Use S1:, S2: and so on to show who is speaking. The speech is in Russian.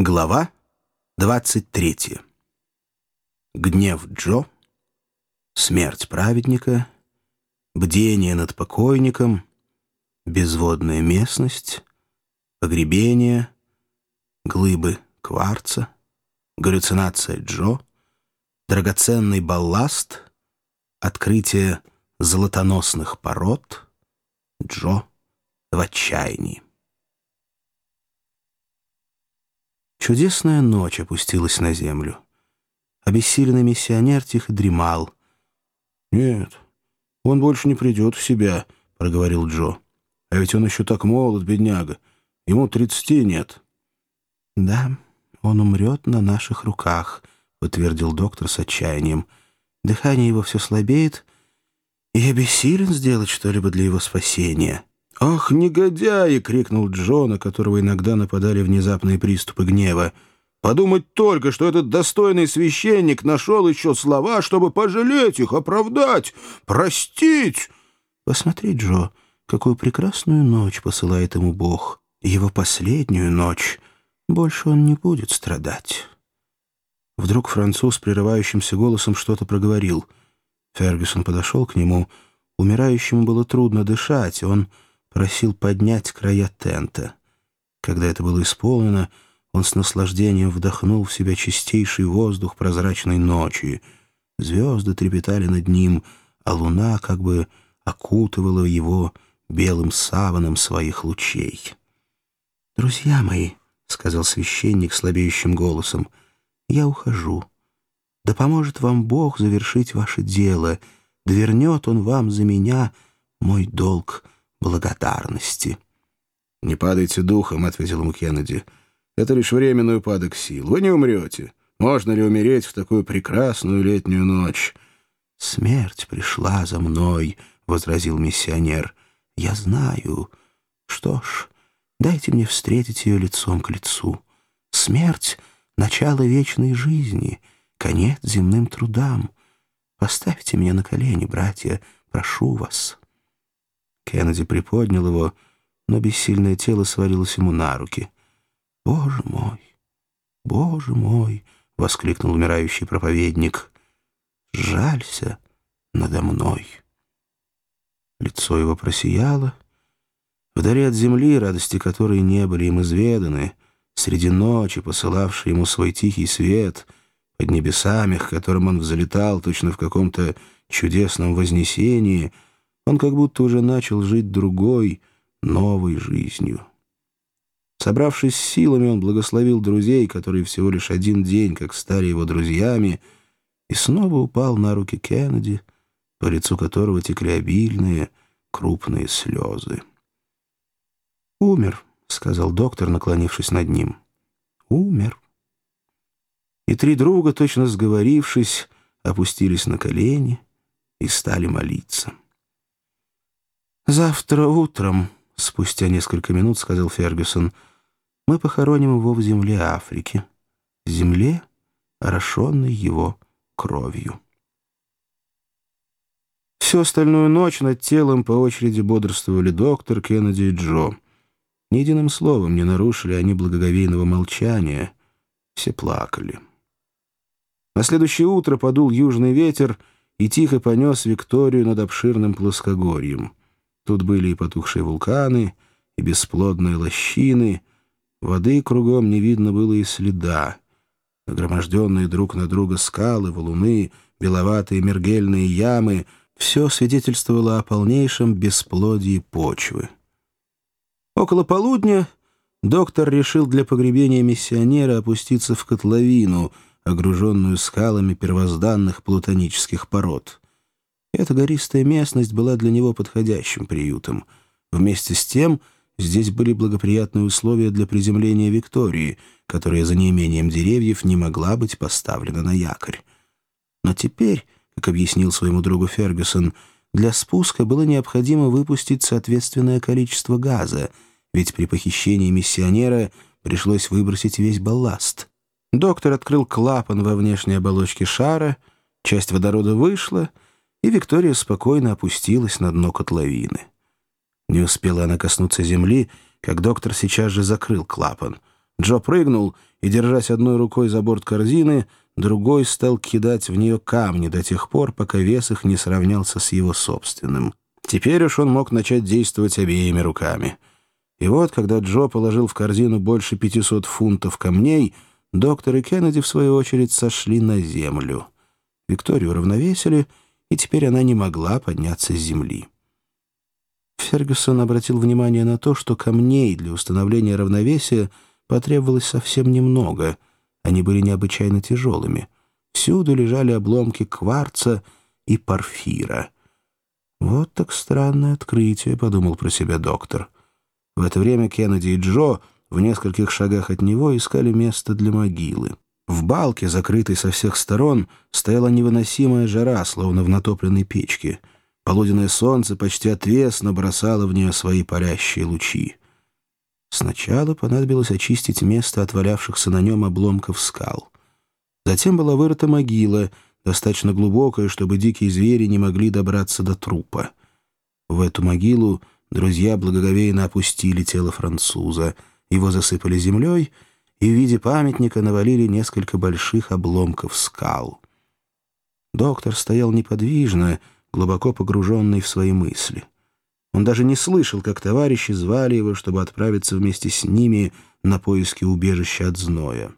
S1: Глава 23. Гнев Джо, смерть праведника, бдение над покойником, безводная местность, погребение, глыбы кварца, галлюцинация Джо, драгоценный балласт, открытие золотоносных пород, Джо в отчаянии. Чудесная ночь опустилась на землю. Обессиленный миссионер тихо дремал.
S2: «Нет, он больше не придет в себя», — проговорил Джо. «А ведь он еще так молод, бедняга. Ему тридцати нет».
S1: «Да, он умрет на наших руках», — подтвердил доктор с отчаянием. «Дыхание его все слабеет, и я бессилен сделать что-либо для его спасения».
S2: «Ах, негодяи!» — крикнул Джо, на которого иногда нападали внезапные приступы гнева. «Подумать только, что этот достойный священник нашел еще слова, чтобы пожалеть их, оправдать, простить!»
S1: «Посмотри, Джо, какую прекрасную ночь посылает ему Бог. Его последнюю ночь. Больше он не будет страдать». Вдруг француз прерывающимся голосом что-то проговорил. Фергюсон подошел к нему. Умирающему было трудно дышать, он просил поднять края тента. Когда это было исполнено, он с наслаждением вдохнул в себя чистейший воздух прозрачной ночи. Звезды трепетали над ним, а луна как бы окутывала его белым саваном своих лучей. «Друзья мои», — сказал священник слабеющим голосом, — «я ухожу. Да поможет вам Бог завершить ваше дело, да вернет Он вам за меня мой долг» благодарности.
S2: «Не падайте духом», — ответил ему Кеннеди. «Это лишь временный упадок сил. Вы не умрете. Можно ли умереть в такую прекрасную летнюю ночь?»
S1: «Смерть пришла за мной», — возразил миссионер. «Я знаю. Что ж, дайте мне встретить ее лицом к лицу. Смерть — начало вечной жизни, конец земным трудам. Поставьте меня на колени, братья, прошу вас». Кеннеди приподнял его, но бессильное тело свалилось ему на руки. «Боже мой! Боже мой!» — воскликнул умирающий проповедник. «Жалься надо мной!» Лицо его просияло. Вдали от земли, радости которой не были им изведаны, среди ночи, посылавшей ему свой тихий свет, под небесами, к которым он взлетал точно в каком-то чудесном вознесении — он как будто уже начал жить другой, новой жизнью. Собравшись с силами, он благословил друзей, которые всего лишь один день, как стали его друзьями, и снова упал на руки Кеннеди, по лицу которого текли обильные, крупные слезы. «Умер», — сказал доктор, наклонившись над ним. «Умер». И три друга, точно сговорившись, опустились на колени и стали молиться. «Завтра утром», — спустя несколько минут сказал Фергюсон, «мы похороним его в земле Африки, земле, орошенной его кровью». Всю остальную ночь над телом по очереди бодрствовали доктор, Кеннеди и Джо. Ни единым словом не нарушили они благоговейного молчания. Все плакали. На следующее утро подул южный ветер и тихо понес Викторию над обширным плоскогорьем. Тут были и потухшие вулканы, и бесплодные лощины. Воды кругом не видно было и следа. Нагроможденные друг на друга скалы, валуны, беловатые мергельные ямы — все свидетельствовало о полнейшем бесплодии почвы. Около полудня доктор решил для погребения миссионера опуститься в котловину, огруженную скалами первозданных плутонических пород — эта гористая местность была для него подходящим приютом. Вместе с тем здесь были благоприятные условия для приземления Виктории, которая за неимением деревьев не могла быть поставлена на якорь. Но теперь, как объяснил своему другу Фергюсон, для спуска было необходимо выпустить соответственное количество газа, ведь при похищении миссионера пришлось выбросить весь балласт. Доктор открыл клапан во внешней оболочке шара, часть водорода вышла — и Виктория спокойно опустилась на дно котловины. Не успела она коснуться земли, как доктор сейчас же закрыл клапан.
S2: Джо прыгнул и, держась одной рукой за борт корзины, другой стал кидать в нее камни до тех пор, пока вес их не сравнялся с его собственным. Теперь уж он мог начать действовать обеими руками. И вот, когда Джо положил в корзину больше 500 фунтов камней, доктор и Кеннеди, в свою очередь, сошли на землю. Викторию равновесили, и теперь она не могла подняться с земли. Фергюсон обратил внимание на то, что камней для установления равновесия потребовалось совсем немного. Они были необычайно тяжелыми. Всюду лежали обломки кварца и порфира. «Вот так странное открытие», — подумал про себя доктор. В это время Кеннеди и Джо в нескольких шагах от него искали место для могилы. В балке, закрытой со всех сторон, стояла невыносимая жара, словно в натопленной печке. Полуденное солнце почти отвесно бросало в нее свои парящие лучи. Сначала понадобилось очистить место от валявшихся на нем обломков скал. Затем была вырыта могила, достаточно глубокая, чтобы дикие звери не могли добраться до трупа. В эту могилу друзья благоговейно опустили тело француза, его засыпали землей и в виде памятника навалили несколько больших обломков скал. Доктор стоял неподвижно, глубоко погруженный в свои мысли. Он даже не слышал, как товарищи звали его, чтобы отправиться вместе с ними на поиски убежища от зноя.